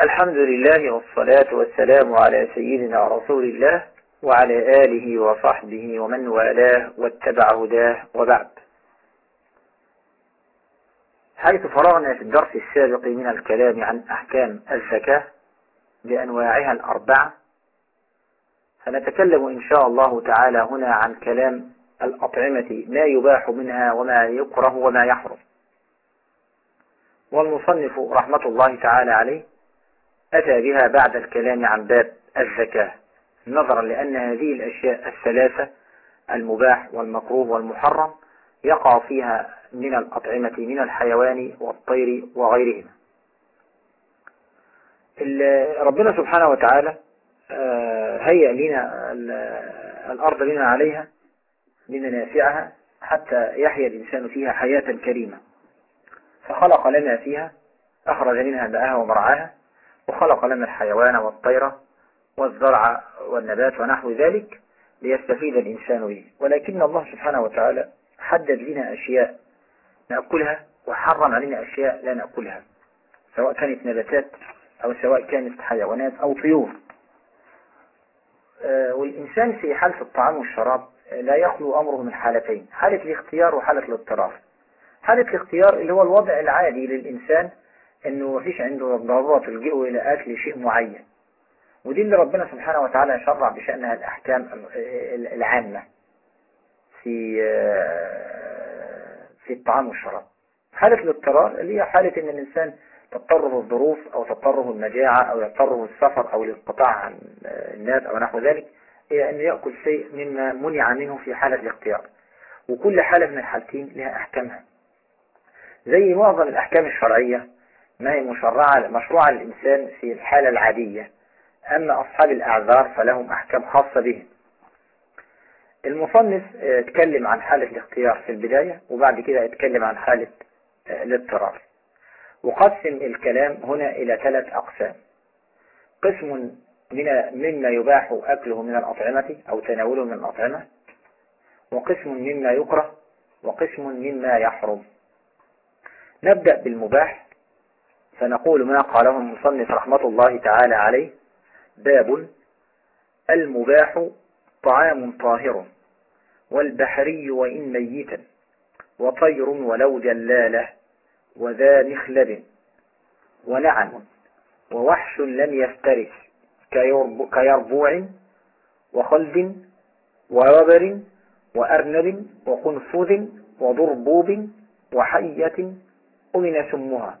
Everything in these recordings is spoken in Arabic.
الحمد لله والصلاة والسلام على سيدنا رسول الله وعلى آله وصحبه ومن والاه واتبع هداه وبعد. حيث فرغنا في الدرس السابق من الكلام عن أحكام الزكاة بأنواعها الأربعة سنتكلم إن شاء الله تعالى هنا عن كلام الأطعمة ما يباح منها وما يكره وما يحرم. والمصنف رحمة الله تعالى عليه أتى بها بعد الكلام عن باب الزكاة نظرا لأن هذه الأشياء الثلاثة المباح والمكروه والمحرم يقع فيها من الأطعمة من الحيوان والطير وغيرهما. ربنا سبحانه وتعالى هيأ لنا الأرض لنا عليها لننافعها حتى يحيا الإنسان فيها حياة كريمة. فخلق لنا فيها أخرج منها ماءها ومرعاها وخلق لنا الحيوان والطير والزرع والنبات ونحو ذلك ليستفيد الإنسان به. ولكن الله سبحانه وتعالى حدد لنا أشياء نأكلها وحرم علينا أشياء لا نأكلها. سواء كانت نباتات أو سواء كانت حيوانات أو طيور. والإنسان في حالة الطعام والشراب لا يخلو أمره من حالتين حالة الاختيار وحالة الاضطرار حالة الاختيار اللي هو الوضع العادي للإنسان إنه مفيش عنده ضرورة تلجئه إلى أكل شيء معين. ودي اللي ربنا سبحانه وتعالى شرع بشأنها الأحكام العامة في في الطعام والشراب. حالة الاضطرار اللي هي حالة إن الإنسان تضطره الظروف أو تضطره المجاعة أو يضطره السفر أو الانقطاع عن الناس أو نحو ذلك هي انه يأكل شيء مما منع منه في حالة الاختيار. وكل حالة من الحالتين لها أحكامها. زي معظم الأحكام الشرعية ما هي مشرعة مشروعة للإنسان في الحالة العادية. أما أصحاب الأعذار فلهم أحكام خاصة بهم. المصنف اتكلم عن حالة الاختيار في البداية وبعد كده اتكلم عن حالة الاضطرار. وقسم الكلام هنا إلى ثلاث أقسام. قسم من مما يباح أكله من الأطعمة أو تناوله من الأطعمة. وقسم مما يكره وقسم مما يحرم. نبدأ بالمباح. فنقول ما قاله المصنف رحمة الله تعالى عليه باب المباح طعام طاهر والبحري وإن ميتا وطير ولو جلالة وذا مخلب ونعم ووحش لم يفترس كيربوع وخلد ووبر وأرنب وقنفذ وضربوب وحية أمن سمها.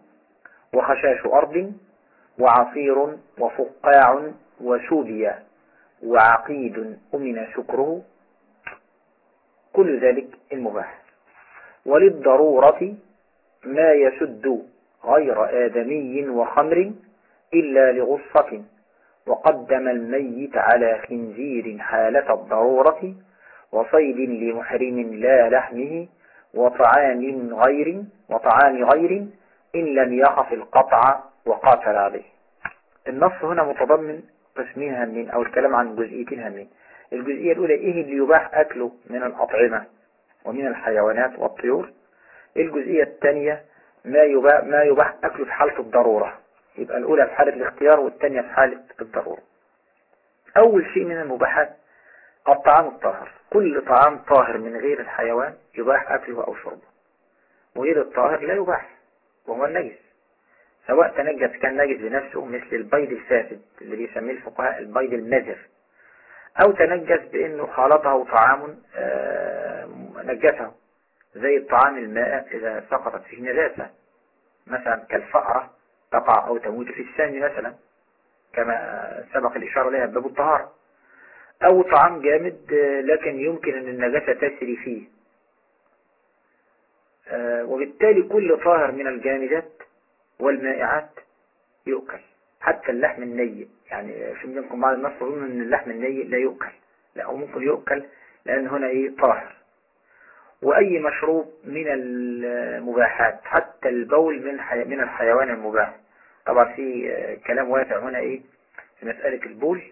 وخشاش أرض وعصير وفقاع وسوديا وعقيد أمن سكره كل ذلك المباح. وللضرورة ما يسد غير آدمي وخمر إلا لغصة. وقدم الميت على خنزير حالة الضرورة وصيد لمحرم لا لحمه وطعام غير وطعام غير إن لم يخف القطع وقاتل عليه. النص هنا متضمن قسمين هامين أو الكلام عن جزئيتين هامين الجزئية الأولى إيه اللي يباح أكله من الأطعمة ومن الحيوانات والطيور؟ الجزئية الثانية ما يباح, ما يباح أكله في حالة الضرورة. يبقى الأولى في حالة الاختيار والثانية في حالة الضرورة. أول شيء من المباحات الطعام الطاهر. كل طعام طاهر من غير الحيوان يباح أكله أو شربه. وغير الطاهر لا يباح. وهو النجس. سواء تنجس كان نجس بنفسه مثل البيض الفاسد اللي بيسميه الفقهاء البيض المزر أو تنجس بأنه خلطه طعام نجسه زي الطعام الماء إذا سقطت فيه نجاسة. مثلا كالفأرة تقع أو تموت في السام مثلا كما سبق الإشارة لها باب الطهارة. أو طعام جامد لكن يمكن أن النجاسة تسري فيه. وبالتالي كل طاهر من الجامدات والمائعات يؤكل. حتى اللحم الني يعني في منكم بعض الناس يظن إن اللحم الني لا يؤكل لا هو ممكن يؤكل لأن هنا إيه طاهر. وأي مشروب من المباحات حتى البول من حي... من الحيوان المباح. طبعا في كلام واسع هنا إيه في مسألة البول.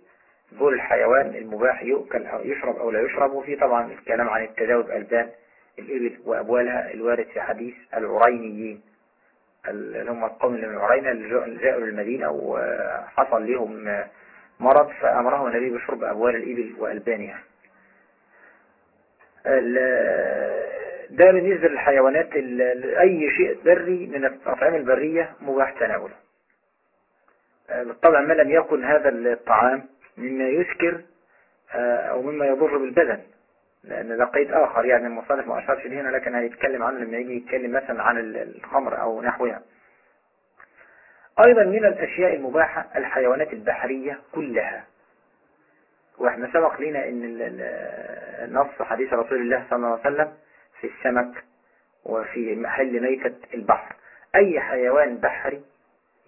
بول الحيوان المباح يؤكل يشرب أو لا يشرب وفي طبعا الكلام عن التداوي بألبان. الإبل وأبوالها الوارد في حديث العرينيين اللي هم القوم اللي من عرينة اللي جاءوا للمدينة وحصل لهم مرض فأمرهم النبي بشرب أبوال الإبل وألبانها. ده بالنسبة للحيوانات أي شيء بري من الأطعمة البرية مباح تناوله بالطبع ما لم يكن هذا الطعام مما يسكر أو مما يضر بالبدن. لأن قيد آخر يعني المصنف ما أشارش هنا لكن هيتكلم عنه لما يجي يتكلم مثلا عن الخمر أو نحوها. أيضا من الأشياء المباحة الحيوانات البحرية كلها. وإحنا سبق لنا إن النص حديث رسول الله صلى الله عليه وسلم في السمك وفي محل ميتة البحر. أي حيوان بحري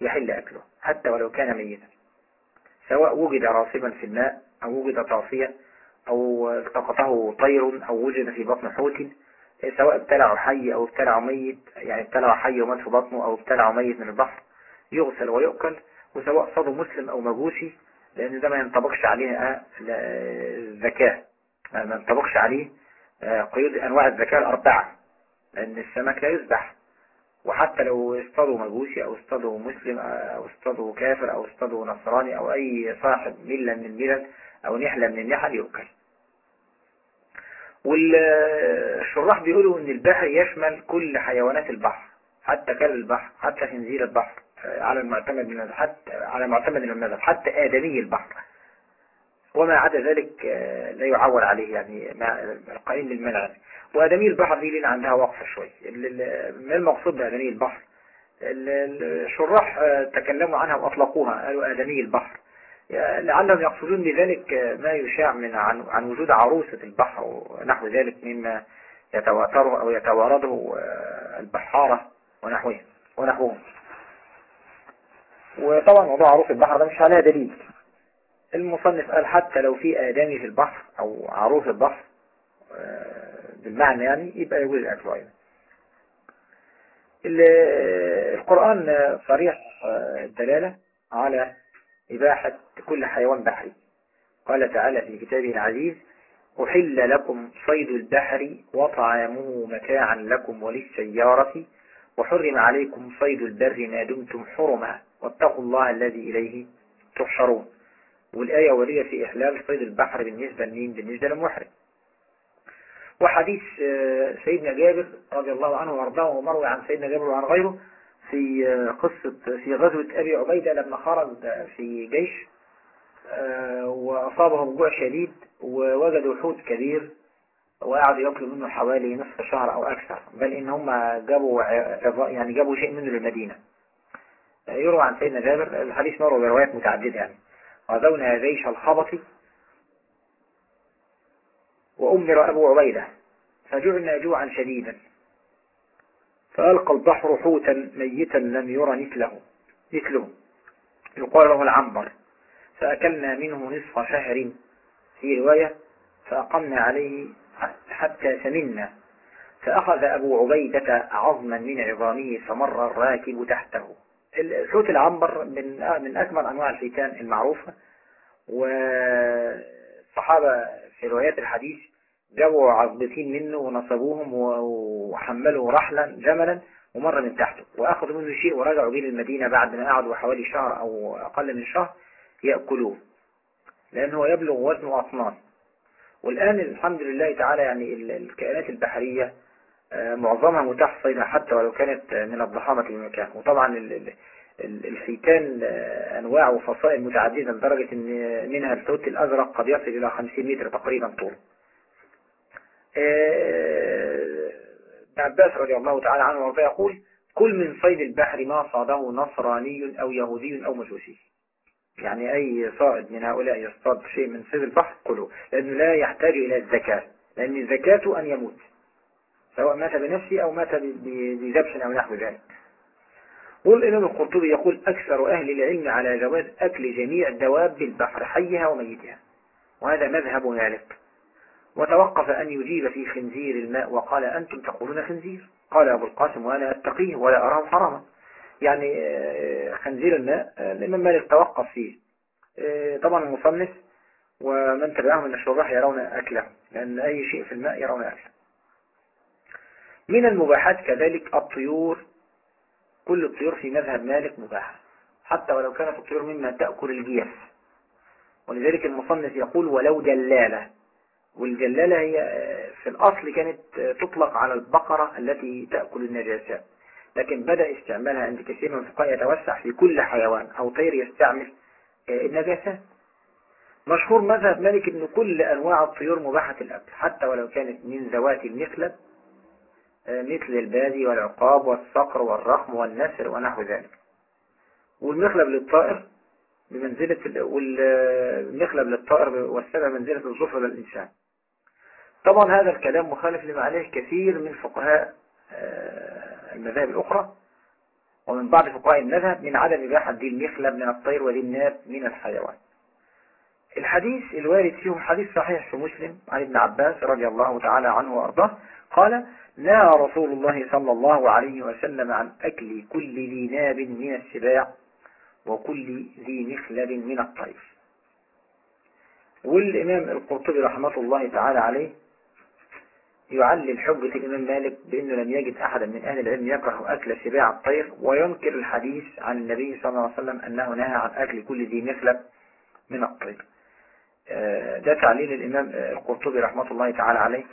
يحل أكله حتى ولو كان ميتا. سواء وجد راصبا في الماء أو وجد طافيا أو التقطه طير أو وجد في بطن حوت سواء ابتلعه حي أو ابتلعه ميت يعني ابتلعه حي ومات في بطنه أو ابتلعه ميت من البحر يغسل ويؤكل وسواء صاده مسلم أو مجوسي لأن ده ما ينطبقش عليه الذكاء ما ينطبقش عليه قيود أنواع الذكاء الأربعة لأن السمك لا يذبح. وحتى لو اصطادوا مجوسي أو اصطادوا مسلم أو اصطادوا كافر أو اصطادوا نصراني أو أي صاحب ملة من الملل أو نحلة من النحل يؤكل. والشراح بيقولوا إن البحر يشمل كل حيوانات البحر حتى كلب البحر حتى خنزير البحر على المعتمد من حتى على معتمد من المذهب حتى آدمي البحر. وما عدا ذلك لا يعول عليه يعني القائم للمنع وآدمي البحر دي لنا عندها وقفة شوي. ما المقصود بآدمي البحر؟ الشراح تكلموا عنها وأطلقوها قالوا آدمي البحر. لعلهم يقصدون بذلك ما يشاع من عن, عن وجود عروسة البحر ونحو ذلك مما يتواتره أو يتوارده البحارة ونحوه ونحوهم. وطبعا موضوع عروس البحر ده مش عليها دليل. المصنف قال حتى لو في آدمي في البحر أو عروس البحر بالمعنى يعني يبقى يجوز الأكل أيضا. القرآن صريح الدلالة على إباحة كل حيوان بحري. قال تعالى في كتابه العزيز أحل لكم صيد البحر وطعامه متاعا لكم وللسيارة وحرم عليكم صيد البر ما دمتم حرما واتقوا الله الذي إليه تحشرون. والآية ولية في إحلال صيد البحر بالنسبة لمين؟ بالنسبة للمحرم. وحديث سيدنا جابر رضي الله عنه وأرضاه ومروي عن سيدنا جابر وعن غيره في قصة في غزوة أبي عبيدة لما خرج في جيش وأصابهم جوع شديد ووجدوا حوت كبير وقعدوا ياكلوا منه حوالي نصف شهر أو أكثر بل إن هم جابوا يعني جابوا شيء منه للمدينة. يروى عن سيدنا جابر الحديث مر بروايات متعددة يعني. غزونا جيش الخبط وأمر أبو عبيدة فجعنا جوعا شديدا. فألقى البحر حوتا ميتا لم يرى مثله مثله. يقال له العنبر. فأكلنا منه نصف شهر. في رواية فأقمنا عليه حتى سمنا. فأخذ أبو عبيدة عظما من عظامه فمر الراكب تحته. الحوت العنبر من من أكبر أنواع الحيتان المعروفة. والصحابة في روايات الحديث جابوا عظبتين منه ونصبوهم وحملوا رحلا جملا ومر من تحته. وأخذوا منه شيء ورجعوا به للمدينة بعد ما قعدوا حوالي شهر أو أقل من شهر يأكلوه. لأنه يبلغ وزنه أطنان. والآن الحمد لله تعالى يعني الكائنات البحرية معظمها متاح صيدها حتى ولو كانت من الضخامة المكان وطبعا الحيتان أنواع وفصائل متعددة لدرجة أن منها الحوت الأزرق قد يصل إلى 50 متر تقريبا طول ابن عباس رضي الله تعالى عنه وارضاه يقول كل من صيد البحر ما صاده نصراني أو يهودي أو مجوسي. يعني أي صائد من هؤلاء يصطاد شيء من صيد البحر كله لأنه لا يحتاج إلى الزكاة لأن الزكاة أن يموت سواء مات بنفسه أو مات بذبح أو نحو ذلك. والإمام القرطبي يقول أكثر أهل العلم على جواز أكل جميع دواب البحر حيها وميتها وهذا مذهب مالك وتوقف أن يجيب في خنزير الماء وقال أنتم تقولون خنزير؟ قال أبو القاسم وأنا أتقيه ولا أراه حراما يعني خنزير الماء الإمام مالك توقف فيه. طبعا المصنف ومن تبعهم من الشراح يرون أكله لأن أي شيء في الماء يرون أكله. من المباحات كذلك الطيور كل الطيور في مذهب مالك مباحة حتى ولو كانت الطيور مما تأكل الجيف. ولذلك المصنف يقول ولو جلالة والجلالة هي في الأصل كانت تطلق على البقرة التي تأكل النجاسات لكن بدأ استعمالها عند كثير من الفقهاء يتوسع في كل حيوان أو طير يستعمل النجاسات مشهور مذهب مالك أن كل أنواع الطيور مباحة الأكل حتى ولو كانت من ذوات المخلب مثل البادي والعقاب والصقر والرحم والنسر ونحو ذلك. والمخلب للطائر بمنزلة والمخلب للطائر والسبع منزلة الظفر للإنسان. طبعا هذا الكلام مخالف لما عليه كثير من فقهاء المذاهب الأخرى. ومن بعض فقهاء المذهب من عدم إباحة دي المخلب من الطير ودي الناب من الحيوان. الحديث الوارد فيه حديث صحيح في مسلم عن ابن عباس رضي الله تعالى عنه وأرضاه. قال نهى رسول الله صلى الله عليه وسلم عن أكل كل ذي ناب من السباع وكل ذي مخلب من الطير. والإمام القرطبي رحمة الله تعالى عليه يعلل حجة الإمام مالك بأنه لم يجد أحدا من أهل العلم يكره أكل سباع الطير وينكر الحديث عن النبي صلى الله عليه وسلم أنه نهى عن أكل كل ذي مخلب من الطير. ده تعليل الإمام القرطبي رحمة الله تعالى عليه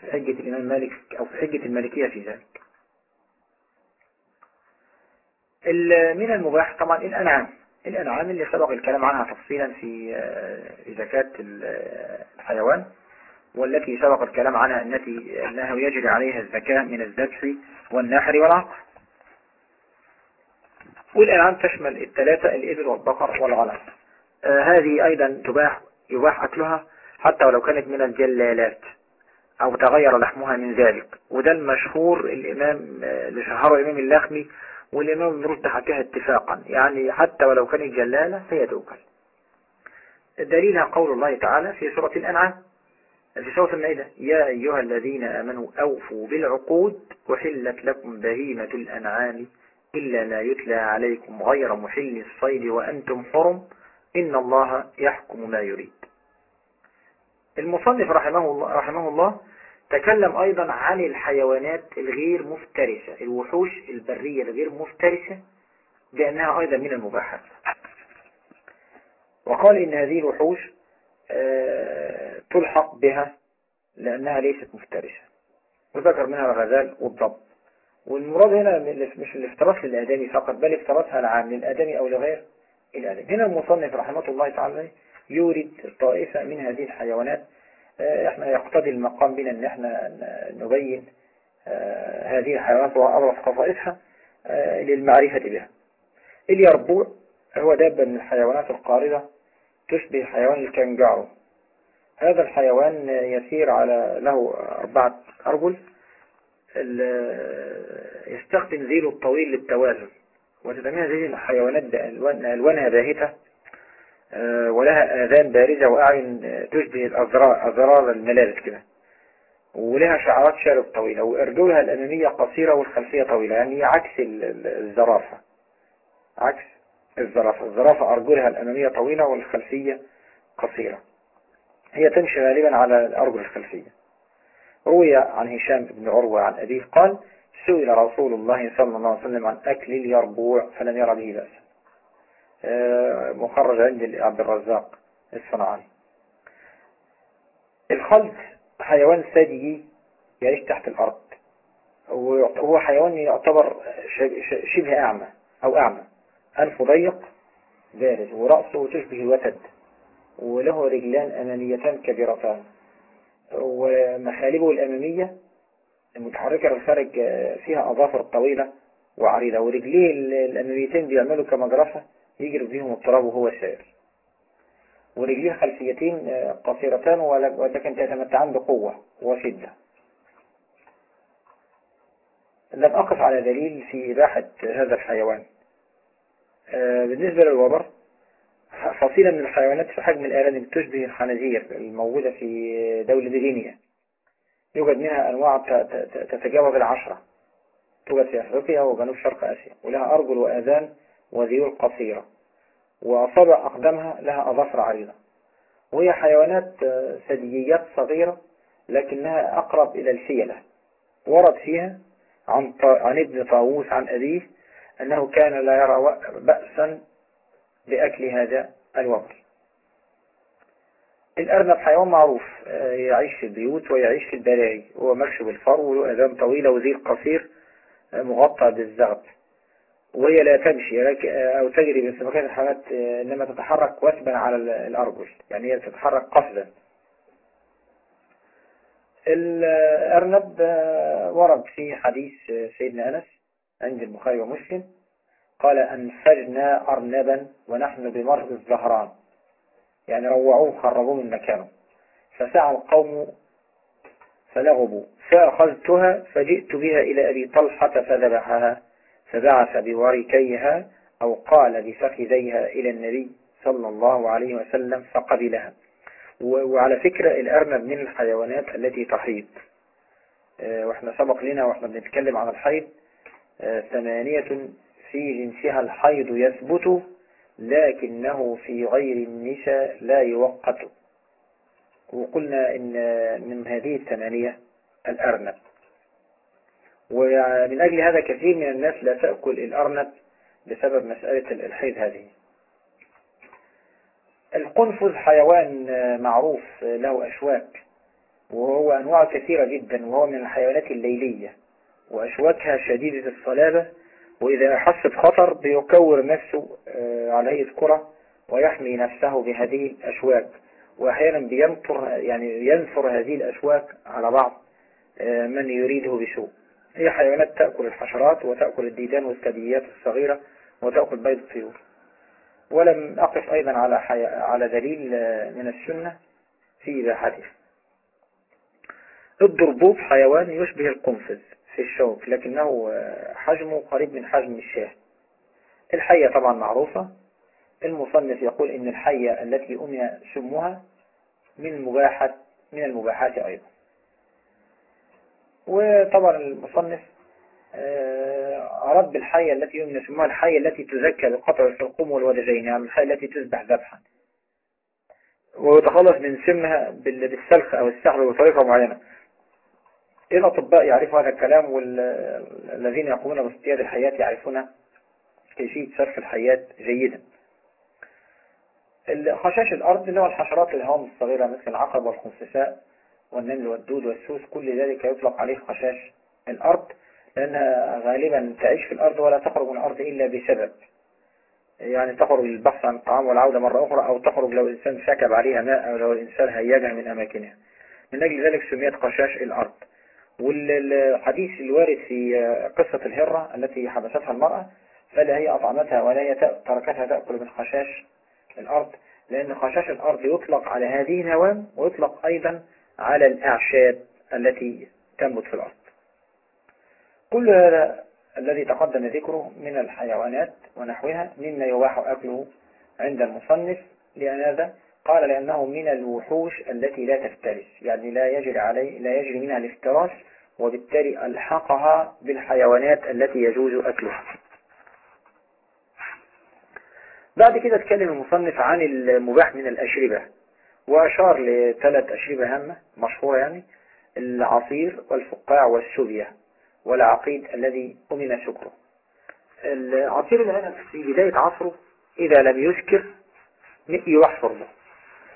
في حجة الإمام مالك أو في حجة المالكية في ذلك. من المباح طبعا الأنعام. الأنعام اللي سبق الكلام عنها تفصيلا في زكاة الحيوان. والتي سبق الكلام عنها التي أنه يجري عليها الزكاة من الذبح والنحر والعقر والأنعام تشمل الثلاثة الإبل والبقر والغنم. آه هذه أيضا تباح يباح أكلها حتى ولو كانت من الجلالات أو تغير لحمها من ذلك. وده المشهور الإمام اللي شهره الإمام اللخمي والإمام ابن رشد حكاها اتفاقا. يعني حتى ولو كانت جلالة فهي تؤكل. دليلها قول الله تعالى في سورة الأنعام. في سورة المائدة يا أيها الذين آمنوا أوفوا بالعقود وحلت لكم بهيمة الأنعام إلا ما يتلى عليكم غير محل الصيد وأنتم حرم. إن الله يحكم ما يريد. المصنف رحمه الله, رحمه الله تكلم أيضا عن الحيوانات الغير مفترسة الوحوش البرية الغير مفترسة بأنها أيضا من المباحات وقال إن هذه الوحوش تلحق بها لأنها ليست مفترسة. وذكر منها الغزال والضب. والمراد هنا مش الافتراس للآدمي فقط بل افتراسها العام للآدمي أو لغير الآدمي. هنا المصنف رحمه الله تعالى يورد طائفة من هذه الحيوانات. إحنا يقتضي المقام بنا إن إحنا نبين هذه الحيوانات وأبرز خصائصها للمعرفة بها. اليربوع هو دابة من الحيوانات القاردة تشبه حيوان الكنجارو هذا الحيوان يسير على له أربعة أرجل يستخدم ذيله الطويل للتوازن وتتميز هذه الحيوانات ألوانها باهتة ولها آذان بارزة وأعين تشبه الأزرار الملابس كده ولها شعرات شارب طويلة وأرجلها الأمامية قصيرة والخلفية طويلة يعني عكس الزرافة عكس الزرافة الزرافة أرجلها الأمامية طويلة والخلفية قصيرة. هي تمشي غالبا على الأرجل الخلفية. روي عن هشام بن عروة عن أبيه قال سئل رسول الله صلى الله عليه وسلم عن أكل اليربوع فلم يرى به بأسا مخرج عند عبد الرزاق الصنعاني. الخلد حيوان ثديي يعيش تحت الأرض وهو حيوان يعتبر شبه أعمى أو أعمى. أنفه ضيق بارز ورأسه تشبه الوتد. وله رجلان أماميتان كبيرتان. ومخالبه الأمامية المتحركة الخارج فيها أظافر طويلة وعريضة ورجليه الأماميتين بيعملوا كمجرفة يجري بهم التراب وهو سائر. ورجليه خلفيتين قصيرتان ولكن تتمتعان بقوة وشدة. لم أقف على دليل في إباحة هذا الحيوان. بالنسبة للوبر فصيلة من الحيوانات في حجم الأرانب تشبه الخنازير الموجودة في دولة غينيا يوجد منها أنواع تتجاوز العشرة. توجد في أفريقيا وجنوب شرق آسيا ولها أرجل وآذان وذيول قصيرة. وأصابع أقدامها لها أظافر عريضة. وهي حيوانات ثدييات صغيرة لكنها أقرب إلى الفيلة ورد فيها عن, عن ابن طاووس عن أبيه أنه كان لا يرى بأسا بأكل هذا الوبر الأرنب حيوان معروف آه، يعيش في البيوت ويعيش في البلاعي. هو مشي بالفرو وله أذان طويلة وزير قصير آه، مغطى بالزغب وهي لا تمشي آه، أو تجري بسمكات الحيوانات إنما تتحرك وثبا على الأرجل. يعني هي تتحرك قفزا الأرنب ورد في حديث سيدنا أنس عند البخاري ومسلم. قال أنفجنا أرنبا ونحن بمرض الزهران. يعني روعوه خرجوه من مكانه. فسعى القوم فلغبوا. فأخذتها فجئت بها إلى أبي طلحة فذبحها فبعث بوركيها أو قال بفخذيها إلى النبي صلى الله عليه وسلم فقبلها. وعلى فكرة الأرنب من الحيوانات التي تحيض آه، وإحنا سبق لنا وإحنا بنتكلم عن الحيض آه، ثمانية في جنسها الحيض يثبت لكنه في غير النساء لا يوقت. وقلنا إن من هذه الثمانية الأرنب. ومن أجل هذا كثير من الناس لا تأكل الأرنب بسبب مسألة الحيض هذه. القنفذ حيوان معروف له أشواك وهو أنواع كثيرة جدا وهو من الحيوانات الليلية وأشواكها شديدة الصلابة وإذا أحس بخطر بيكور نفسه آه، على هيئة كرة ويحمي نفسه بهذه الأشواك. وأحيانا بينطر يعني ينثر هذه الأشواك على بعض آه، من يريده بسوء. هي حيوانات تأكل الحشرات وتأكل الديدان والثدييات الصغيرة وتأكل بيض الطيور. ولم أقف أيضا على حي... على دليل آه، من السنة في إباحته. الضربوب حيوان يشبه القنفذ. الشوك لكنه حجمه قريب من حجم الشاه. الحية طبعا معروفة. المصنف يقول إن الحية التي أمي سمها من المباحات من المباحات أيضا. وطبعا المصنف آه، أرد بالحية التي يمنى سمها الحية التي تزكى بقطع الحلقوم والودجين يعني الحية التي تذبح ذبحا. ويتخلص من سمها بالسلخ أو السحب بطريقة معينة. الأطباء يعرفوا هذا الكلام والذين يقومون باصطياد الحياة يعرفون كيفية صرف الحياة جيدا. خشاش الأرض اللي هو الحشرات الهوام الصغيرة مثل العقرب والخنفساء والنمل والدود والسوس كل ذلك يطلق عليه خشاش الأرض لأنها غالبا تعيش في الأرض ولا تخرج من الأرض إلا بسبب يعني تخرج للبحث عن الطعام والعودة مرة أخرى أو تخرج لو الإنسان سكب عليها ماء أو لو الإنسان هيجها من أماكنها. من أجل ذلك سميت خشاش الأرض. والحديث الوارد في قصة الهرة التي حبستها المرأة فلا هي أطعمتها ولا هي تركتها تأكل من خشاش الأرض لأن خشاش الأرض يطلق على هذه الهوام ويطلق أيضا على الأعشاب التي تنبت في الأرض. كل هذا الذي تقدم ذكره من الحيوانات ونحوها مما يباح أكله عند المصنف لأن هذا قال لأنه من الوحوش التي لا تفترس. يعني لا يجري عليه لا يجري منها الافتراس وبالتالي ألحقها بالحيوانات التي يجوز أكلها. بعد كده اتكلم المصنف عن المباح من الأشربة. وأشار لثلاث أشربة هامة مشهورة يعني العصير والفقاع والسوبيا والعقيد الذي أمن سكره العصير العنب في بداية عصره إذا لم يسكر يحفر له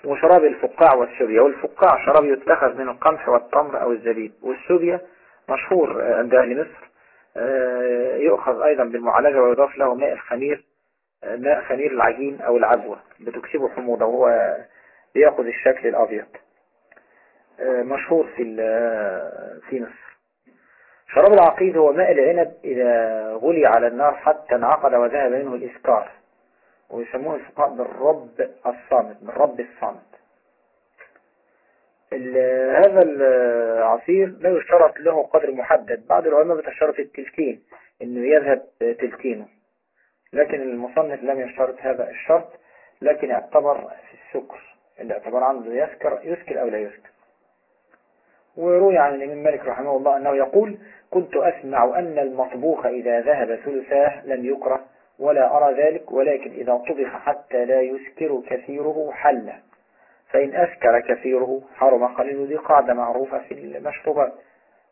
وشراب الفقاع والسوبيا. والفقاع شراب يتخذ من القمح والتمر أو الزبيب. والسوبيا مشهور عند أهل مصر. آه، يؤخذ أيضا بالمعالجة ويضاف له ماء الخمير آه، ماء خمير العجين أو العجوة بتكسبه حموضة وهو بيأخذ الشكل الأبيض. آه، مشهور في في مصر. شراب العقيد هو ماء العنب إذا غلي على النار حتى انعقد وذهب منه الإسكار. ويسموه الفقهاء بالرب الصامت بالرب الصامت. هذا العصير لا يشترط له قدر محدد. بعض العلماء بتشترط التلتين إنه يذهب تلتينه لكن المصنف لم يشترط هذا الشرط لكن اعتبر في السكر. اللي اعتبر عنده يسكر يسكر أو لا يسكر وروي عن الإمام مالك رحمه الله أنه يقول كنت أسمع أن المطبوخ إذا ذهب ثلثاه لم يكره ولا أرى ذلك ولكن إذا طبخ حتى لا يسكر كثيره حل. فإن أسكر كثيره حرم قليل ذي قاعدة معروفة في المشروبات.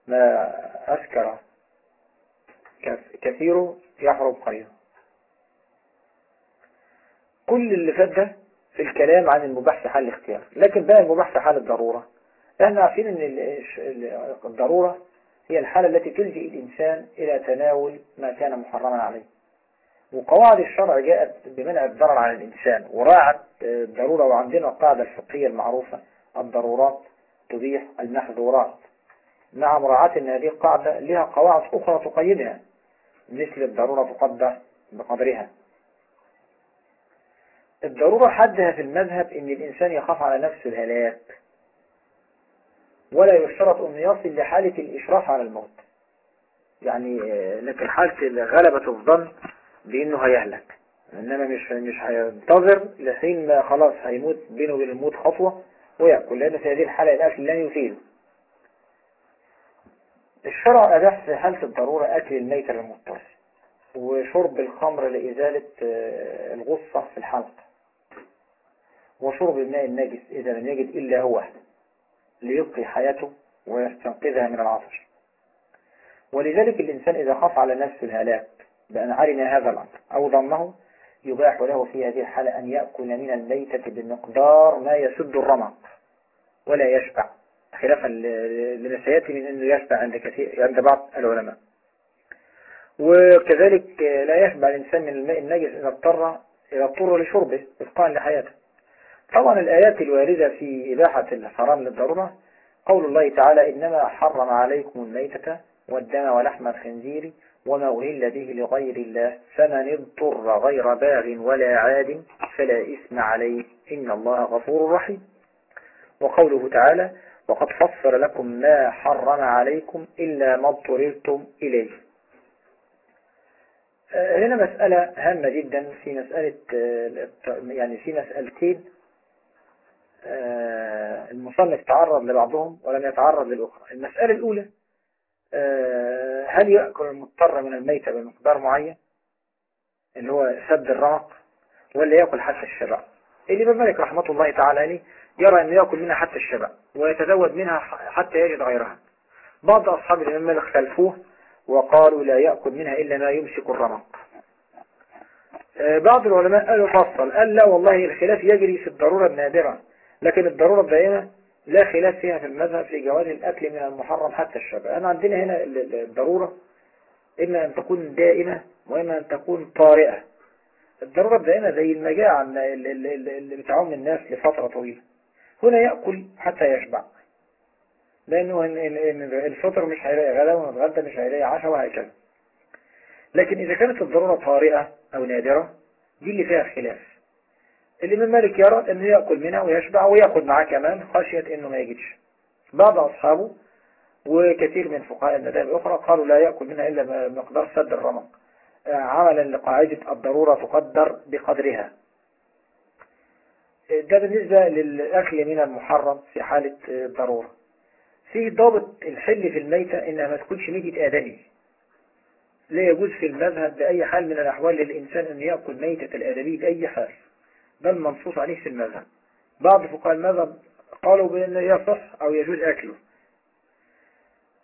ما أسكر كثيره يحرم قليله كل اللي فات ده في الكلام عن المباح في حال الاختيار. لكن بقى المباح في حال الضرورة. إحنا عارفين إن الضرورة هي الحالة التي تلجئ الإنسان إلى تناول ما كان محرما عليه. وقواعد الشرع جاءت بمنع الضرر على الإنسان وراعت الضرورة وعندنا القاعدة الفقهية المعروفة الضرورات تبيح المحظورات. مع مراعاة أن هذه القاعدة لها قواعد أخرى تقيدها مثل الضرورة تقدر بقدرها. الضرورة حدها في المذهب أن الإنسان يخاف على نفسه الهلاك ولا يشترط أن يصل لحالة الإشراف على الموت. يعني لكن حالة غلبة الظن بأنه هيهلك. إنما مش مش هينتظر لحين ما خلاص هيموت بينه وبين الموت خطوة ويأكل. لأن في هذه الحالة الأكل لا يفيد. الشرع أباح في حالة الضرورة أكل الميت للمضطر وشرب الخمر لإزالة الغصة في الحلق وشرب الماء النجس. إذا لم يجد إلا هو ليبقي حياته ويستنقذها من العطش. ولذلك الإنسان إذا خاف على نفسه الهلاك بأن علم هذا الأمر. أو ظنه يباح له في هذه الحالة أن يأكل من الميتة بمقدار ما يسد الرمق ولا يشبع. خلافا لما سيأتي من أنه يشبع عند, كثير عند بعض العلماء. وكذلك لا يشبع الإنسان من الماء النجس إذا اضطر إذا اضطر لشربه إبقاء لحياته. طبعا الآيات الواردة في إباحة الحرام للضرورة قول الله تعالى إنما حرم عليكم الميتة والدم ولحم الخنزير وما أهل به لغير الله فمن اضطر غير باغ ولا عاد فلا إثم عليه. إن الله غفور رحيم. وقوله تعالى وقد فصل لكم ما حرم عليكم إلا ما اضطررتم إليه. هنا مسألة هامة جدا في مسألة يعني في مسألتين المصنف تعرض لبعضهم ولم يتعرض للأخرى. المسألة الأولى هل يأكل المضطر من الميتة بمقدار معين؟ اللي هو سد الرمق ولا يأكل حتى الشبع؟ الإمام مالك رحمة الله تعالى عليه يرى أنه يأكل منها حتى الشبع ويتزود منها حتى يجد غيرها. بعض أصحاب الإمام مالك خلفوه وقالوا لا يأكل منها إلا ما يمسك الرمق. بعض العلماء قالوا فصل قال لا والله الخلاف يجري في الضرورة النادرة لكن الضرورة الدائمة لا خلاف فيها في المذهب في جواز الأكل من المحرم حتى الشبع. أنا عندنا هنا الضرورة إما أن تكون دائمة وإما أن تكون طارئة. الضرورة الدائمة زي المجاعة اللي بتعوم الناس لفترة طويلة. هنا يأكل حتى يشبع. لأنه الفطر مش هيلاقي غدا والغدا مش هيلاقي عشاء وهكذا. لكن إذا كانت الضرورة طارئة أو نادرة دي اللي فيها خلاف. الإمام مالك يرى أنه يأكل منها ويشبع ويأكل معاه كمان خشية أنه ما يجدش. بعض أصحابه وكثير من فقهاء المذاهب الأخرى قالوا لا يأكل منها إلا مقدار سد الرمق. عملا لقاعدة الضرورة تقدر بقدرها. ده بالنسبة للأكل من المحرم في حالة الضرورة. في ضابط الحل في الميتة إنها ما تكونش ميتة آدمي. لا يجوز في المذهب بأي حال من الأحوال للإنسان أن يأكل ميتة الآدمي بأي حال. بل منصوص عليه في المذهب. بعض فقهاء المذهب قالوا بأنه يصح أو يجوز أكله.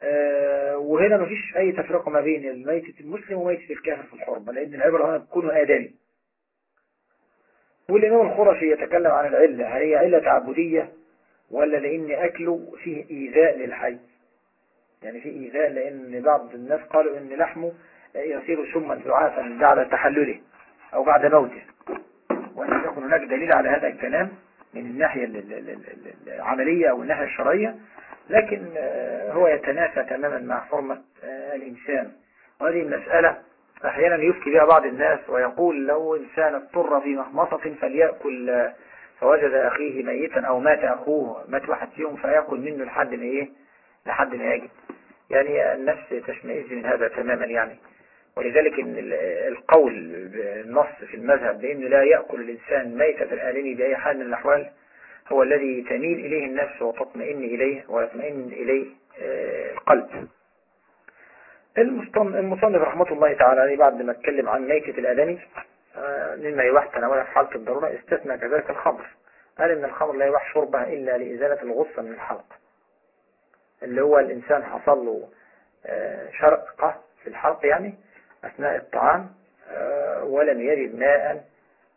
أه وهنا مفيش أي تفرقة ما بين الميتة المسلم وميتة الكافر في الحرمة لأن العبرة هنا تكون آدمي. والإمام الخرشي يتكلم عن العلة هل هي علة تعبدية ولا لأن أكله فيه إيذاء للحي؟ يعني فيه إيذاء لأن بعض الناس قالوا أن لحمه يصير سما زعافا بعد تحلله أو بعد موته. وأن يكون هناك دليل على هذا الكلام من الناحية العملية أو الناحية الشرعية لكن هو يتنافى تماما مع حرمة الإنسان. وهذه المسألة أحيانا يفتي بها بعض الناس ويقول لو إنسان اضطر في مخمصة فليأكل فوجد أخيه ميتا أو مات أخوه مات واحد فيهم فيأكل منه لحد ما إيه؟ لحد ما يجد. يعني النفس تشمئز من هذا تماما يعني. ولذلك القول النص في المذهب بأنه لا يأكل الإنسان ميتة الآلمي بأي حال من الأحوال هو الذي تميل إليه النفس وتطمئن إليه ويطمئن إليه القلب. المصنف رحمة الله تعالى عليه بعد ما اتكلم عن ميتة الآدمي مما يباح تناولها في حالة الضرورة استثنى كذلك الخمر. قال إن الخمر لا يباح شربها إلا لإزالة الغصة من الحلق. اللي هو الإنسان حصل له شرقة في الحلق يعني أثناء الطعام آه، ولم يجد ماء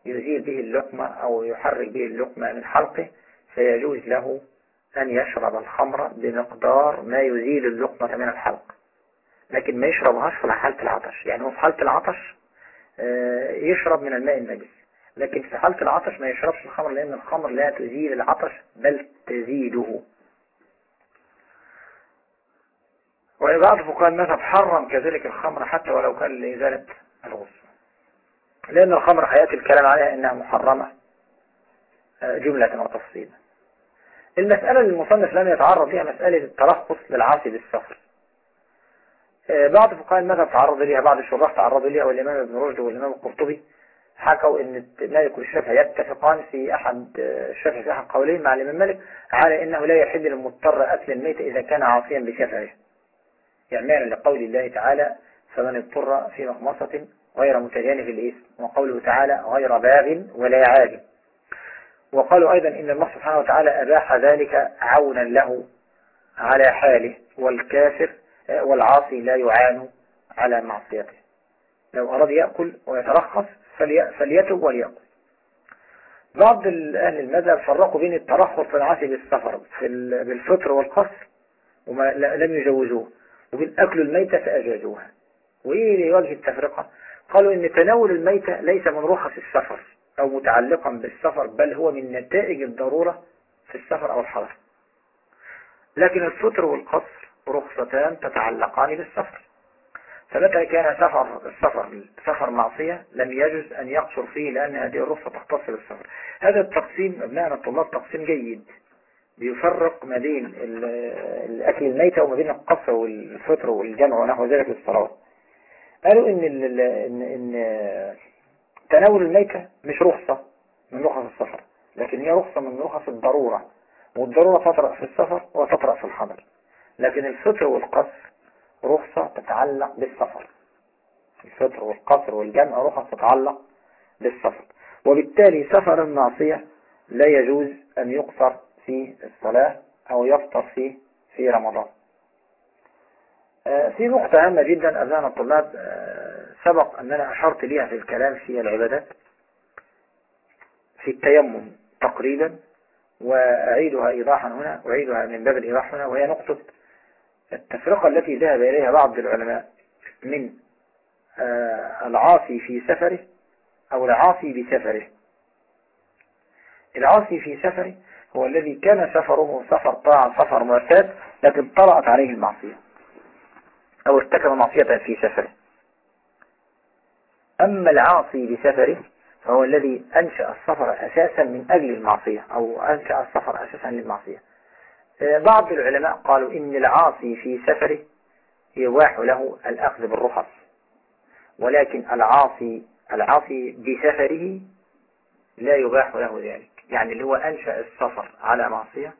يزيل به اللقمة أو يحرك به اللقمة من حلقه فيجوز له أن يشرب الخمر بمقدار ما يزيل اللقمة من الحلق. لكن ما يشربهاش في حالة العطش. يعني هو في حالة العطش آه، يشرب من الماء النجس. لكن في حالة العطش ما يشربش الخمر لأن الخمر لا تزيل العطش بل تزيده. وبعض فقهاء المذهب حرم كذلك الخمر حتى ولو كان لإزالة الغصة. لأن الخمر حياة الكلام عليها إنها محرمة آه، جملة وتفصيلا. المسألة اللي المصنف لم يتعرض لها مسألة الترخص للعاصي بالسفر. آه، بعض فقهاء المذهب تعرض لها بعض الشراح تعرضوا لها والإمام ابن رشد والإمام القرطبي حكوا إن مالك والشافعي يتفقان في أحد الشافعي في احد قولين مع الإمام مالك على إنه لا يحل للمضطر أكل الميت إذا كان عاصيا بسفره يعني لقول الله تعالى فمن اضطر في مخمصة غير متجانف الإثم وقوله تعالى غير باغ ولا عاد وقالوا أيضا إن الله سبحانه وتعالى أباح ذلك عونا له على حاله والكافر والعاصي لا يعان على معصيته. لو أراد يأكل ويترخص فليتب وليأكل. بعض أهل المذهب فرقوا بين الترخص في العاصي بالسفر بالفطر والقصر وما لم يجوزوه. وبين أكل الميتة فأجازوها. وإيه وجه التفرقة؟ قالوا إن تناول الميتة ليس من رخص السفر أو متعلقا بالسفر بل هو من نتائج الضرورة في السفر أو الحضر. لكن الفطر والقصر رخصتان تتعلقان بالسفر. فمتى كان سفر السفر سفر معصية؟ لم يجوز أن يقصر فيه لأن هذه الرخصة تختص بالسفر. هذا التقسيم أبناءنا الطلاب تقسيم جيد. بيفرق ما بين الأكل الميتة وما بين القصر والفطر والجمع ونحو ذلك للصلاة قالوا إن, إن, إن تناول الميتة مش رخصة من رخص السفر لكن هي رخصة من رخص الضرورة والضرورة تطرأ في السفر وتطرأ في الحضر. لكن الفطر والقصر رخصة تتعلق بالسفر. الفطر والقصر والجمع رخص تتعلق بالسفر. وبالتالي سفر المعصية لا يجوز أن يقصر في الصلاة أو يفطر فيه في رمضان. آه، في نقطة هامة جدا أبناء الطلاب آه، سبق أننا أشرت ليها في الكلام في العبادات في التيمم تقريبا وأعيدها إيضاحا هنا أعيدها من باب الإيضاح هنا وهي نقطة التفرقة التي ذهب إليها بعض العلماء من آه، العاصي في سفره أو العاصي بسفره. العاصي في سفره هو الذي كان سفره سفر طاعة سفر معتاد لكن طرأت عليه المعصية أو ارتكب معصية في سفره. أما العاصي بسفره فهو الذي أنشأ السفر أساسا من أجل المعصية أو أنشأ السفر أساسا للمعصية. آه، بعض العلماء قالوا إن العاصي في سفره يباح له الأخذ بالرخص. ولكن العاصي العاصي بسفره لا يباح له ذلك. يعني اللي هو أنشأ السفر على معصية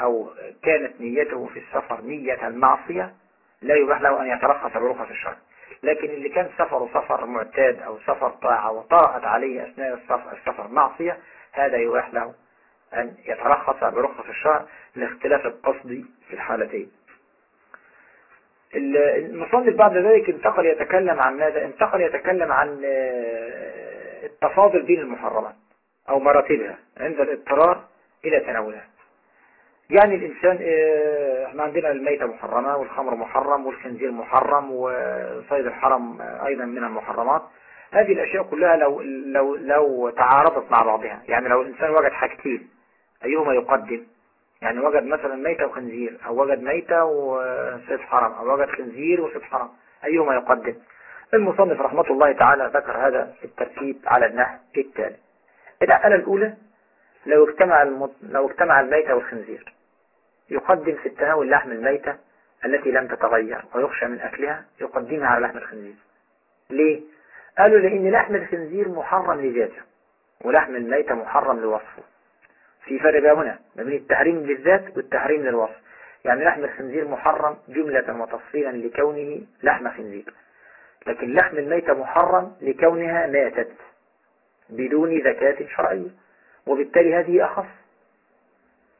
أو كانت نيته في السفر نية المعصية لا يباح له أن يترخص برخص الشرع لكن اللي كان سفره سفر معتاد أو سفر طاعة وطاعت عليه أثناء السفر, السفر معصية هذا يباح له أن يترخص برخص الشرع لاختلاف القصد في الحالتين. المصنف بعد ذلك انتقل يتكلم عن ماذا؟ انتقل يتكلم عن آه، التفاضل بين المحرمات. أو مراتبها عند الاضطرار إلى تناولها. يعني الإنسان آه، إحنا عندنا الميتة محرمة والخمر محرم والخنزير محرم وصيد الحرم أيضا من المحرمات. هذه الأشياء كلها لو, لو, لو تعارضت مع بعضها. يعني لو الإنسان وجد حاجتين أيهما يقدم؟ يعني وجد مثلا ميتة وخنزير أو وجد ميتة وصيد حرم أو وجد خنزير وصيد حرم أيهما يقدم؟ المصنف رحمة الله تعالى ذكر هذا الترتيب على النحو التالي. الحالة الأولى لو اجتمع المط... لو اجتمع الميتة والخنزير يقدم في التناول لحم الميتة التي لم تتغير ويخشى من أكلها يقدمها على لحم الخنزير. ليه؟ قالوا لأن لحم الخنزير محرم لذاته ولحم الميتة محرم لوصفه. في فرق بقى هنا ما بين التحريم للذات والتحريم للوصف. يعني لحم الخنزير محرم جملة وتفصيلا لكونه لحم خنزير لكن لحم الميتة محرم لكونها ماتت. بدون زكاة شرعية. وبالتالي هذه أخف.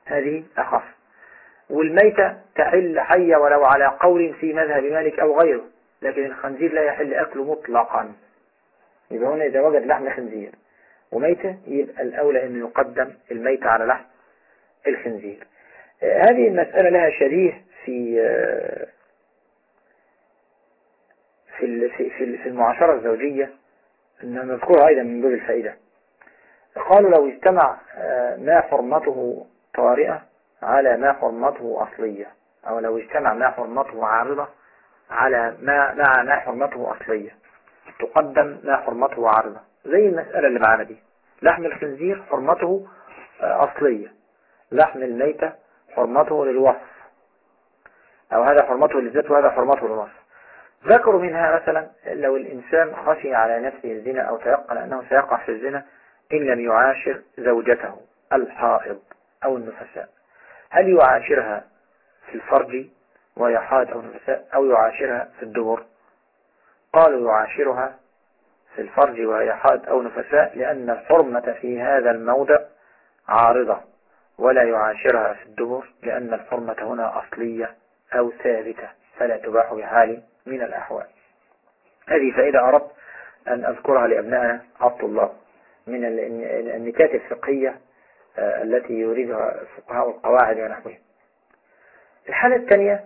هذه أخف. والميتة تحل حية ولو على قول في مذهب مالك أو غيره لكن الخنزير لا يحل أكله مطلقا. يبقى هنا إذا وجد لحم خنزير وميتة يبقى الأولى أنه يقدم الميتة على لحم الخنزير. هذه المسألة لها شبيه في في في المعاشرة الزوجية. أن نذكرها أيضا من باب الفائدة. قالوا لو اجتمع ما حرمته طارئة على ما حرمته أصلية. أو لو اجتمع ما حرمته عارضة على ما مع ما حرمته أصلية. تقدم ما حرمته عارضة. زي المسألة اللي معانا دي. لحم الخنزير حرمته أصلية. لحم الميتة حرمته للوصف. أو هذا حرمته للذات وهذا حرمته للوصف. ذكروا منها مثلا لو الإنسان خشي على نفسه الزنا أو تيقن أنه سيقع في الزنا إن لم يعاشر زوجته الحائض أو النفساء. هل يعاشرها في الفرج وهي حائض أو نفساء أو يعاشرها في الدبر؟ قالوا يعاشرها في الفرج وهي حائض أو نفساء لأن الحرمة في هذا الموضع عارضة ولا يعاشرها في الدبر لأن الحرمة هنا أصلية أو ثابتة فلا تباح بحال. من الأحوال. هذه فائدة أردت أن أذكرها لأبنائنا الطلاب من النكات الفقهية التي يريدها فقهاء القواعد ونحوها. الحالة الثانية